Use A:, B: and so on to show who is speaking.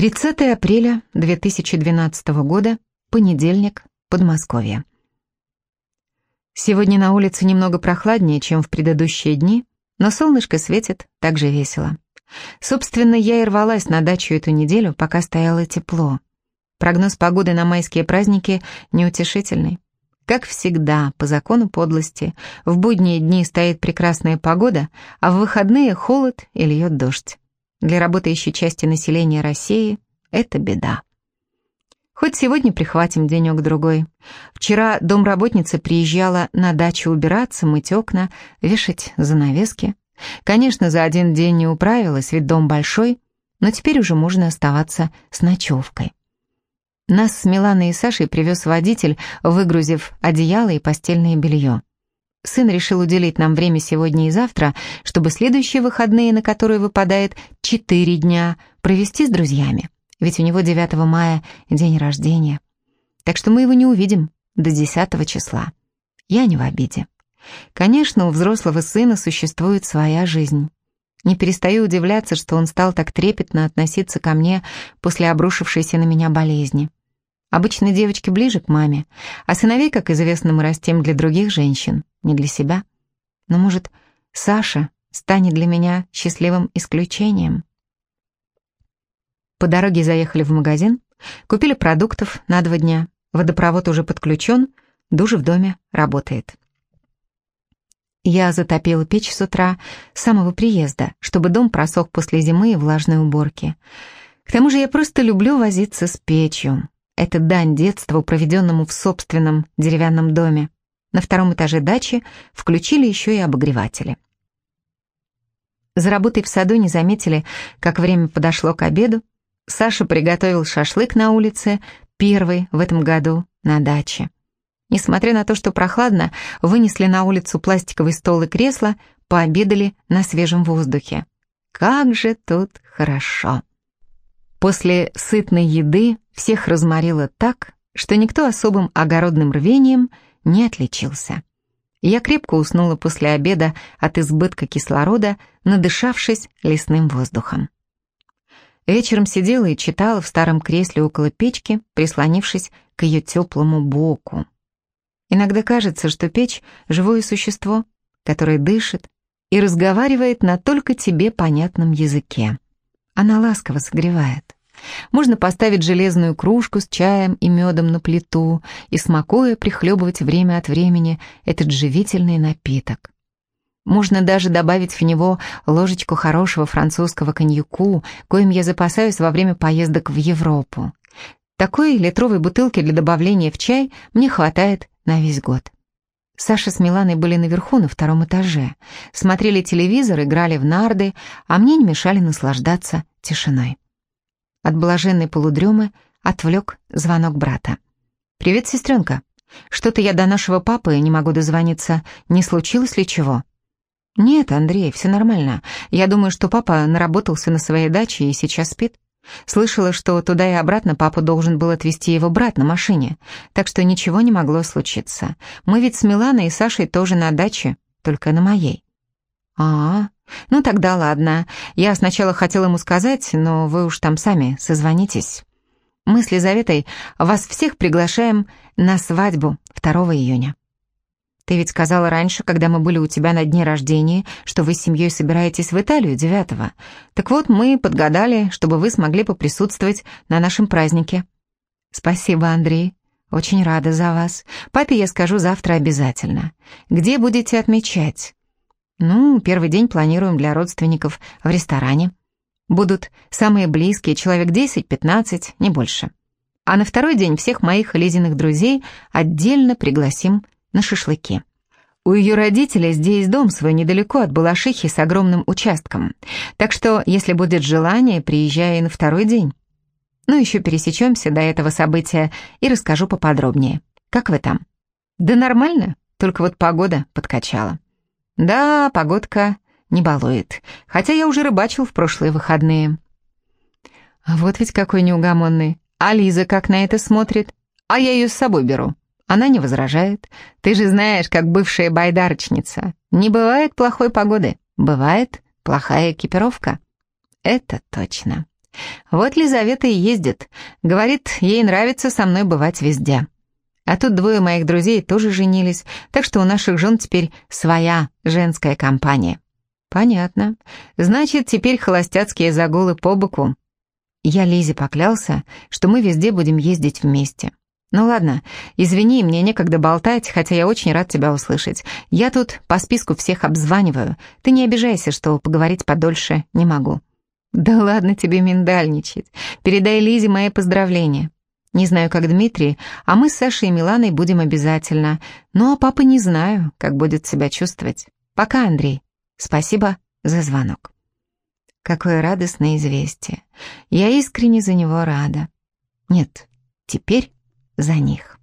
A: 30 апреля 2012 года, понедельник, Подмосковье. Сегодня на улице немного прохладнее, чем в предыдущие дни, но солнышко светит так же весело. Собственно, я и рвалась на дачу эту неделю, пока стояло тепло. Прогноз погоды на майские праздники неутешительный. Как всегда, по закону подлости, в будние дни стоит прекрасная погода, а в выходные холод и льет дождь. Для работающей части населения России это беда. Хоть сегодня прихватим денек-другой. Вчера домработница приезжала на дачу убираться, мыть окна, вешать занавески. Конечно, за один день не управилась, ведь дом большой, но теперь уже можно оставаться с ночевкой. Нас с Миланой и Сашей привез водитель, выгрузив одеяло и постельное белье. Сын решил уделить нам время сегодня и завтра, чтобы следующие выходные, на которые выпадает четыре дня, провести с друзьями. Ведь у него 9 мая день рождения. Так что мы его не увидим до 10 числа. Я не в обиде. Конечно, у взрослого сына существует своя жизнь. Не перестаю удивляться, что он стал так трепетно относиться ко мне после обрушившейся на меня болезни. Обычно девочки ближе к маме, а сыновей, как известно, мы растим для других женщин, не для себя. Но, может, Саша станет для меня счастливым исключением? По дороге заехали в магазин, купили продуктов на два дня, водопровод уже подключен, душ в доме работает. Я затопила печь с утра с самого приезда, чтобы дом просох после зимы и влажной уборки. К тому же я просто люблю возиться с печью. Это дань детству, проведенному в собственном деревянном доме. На втором этаже дачи включили еще и обогреватели. За работой в саду не заметили, как время подошло к обеду. Саша приготовил шашлык на улице, первый в этом году на даче. Несмотря на то, что прохладно, вынесли на улицу пластиковый стол и кресло, пообедали на свежем воздухе. Как же тут хорошо! После сытной еды всех разморило так, что никто особым огородным рвением не отличился. Я крепко уснула после обеда от избытка кислорода, надышавшись лесным воздухом. Вечером сидела и читала в старом кресле около печки, прислонившись к ее теплому боку. Иногда кажется, что печь — живое существо, которое дышит и разговаривает на только тебе понятном языке. Она ласково согревает. Можно поставить железную кружку с чаем и медом на плиту и, смакуя, прихлебывать время от времени этот живительный напиток. Можно даже добавить в него ложечку хорошего французского коньяку, коим я запасаюсь во время поездок в Европу. Такой литровой бутылки для добавления в чай мне хватает на весь год. Саша с Миланой были наверху, на втором этаже. Смотрели телевизор, играли в нарды, а мне не мешали наслаждаться тишиной. От блаженной полудремы отвлек звонок брата. «Привет, сестренка. Что-то я до нашего папы не могу дозвониться. Не случилось ли чего?» «Нет, Андрей, все нормально. Я думаю, что папа наработался на своей даче и сейчас спит. Слышала, что туда и обратно папа должен был отвезти его брат на машине, так что ничего не могло случиться. Мы ведь с Миланой и Сашей тоже на даче, только на моей». «А, ну тогда ладно. Я сначала хотела ему сказать, но вы уж там сами созвонитесь. Мы с Лизаветой вас всех приглашаем на свадьбу 2 июня. Ты ведь сказала раньше, когда мы были у тебя на дне рождения, что вы с семьей собираетесь в Италию 9 -го. Так вот, мы подгадали, чтобы вы смогли поприсутствовать на нашем празднике. Спасибо, Андрей. Очень рада за вас. Папе я скажу завтра обязательно. Где будете отмечать? Ну, первый день планируем для родственников в ресторане. Будут самые близкие, человек 10-15, не больше. А на второй день всех моих Лизиных друзей отдельно пригласим на шашлыки. У ее родителей здесь дом свой недалеко от Балашихи с огромным участком. Так что, если будет желание, приезжай на второй день. Ну, еще пересечемся до этого события и расскажу поподробнее. Как вы там? Да нормально, только вот погода подкачала. Да, погодка не балует, хотя я уже рыбачил в прошлые выходные. Вот ведь какой неугомонный. А Лиза как на это смотрит? А я ее с собой беру. Она не возражает. Ты же знаешь, как бывшая байдарочница. Не бывает плохой погоды, бывает плохая экипировка. Это точно. Вот Лизавета и ездит. Говорит, ей нравится со мной бывать везде. А тут двое моих друзей тоже женились, так что у наших жен теперь своя женская компания. Понятно. Значит, теперь холостяцкие загулы по боку. Я Лизе поклялся, что мы везде будем ездить вместе. Ну ладно, извини, мне некогда болтать, хотя я очень рад тебя услышать. Я тут по списку всех обзваниваю. Ты не обижайся, что поговорить подольше не могу. Да ладно тебе миндальничать. Передай Лизе мои поздравления. Не знаю, как Дмитрий, а мы с Сашей и Миланой будем обязательно. Ну а папа не знаю, как будет себя чувствовать. Пока, Андрей. Спасибо за звонок. Какое радостное известие. Я искренне за него рада. Нет, теперь за них.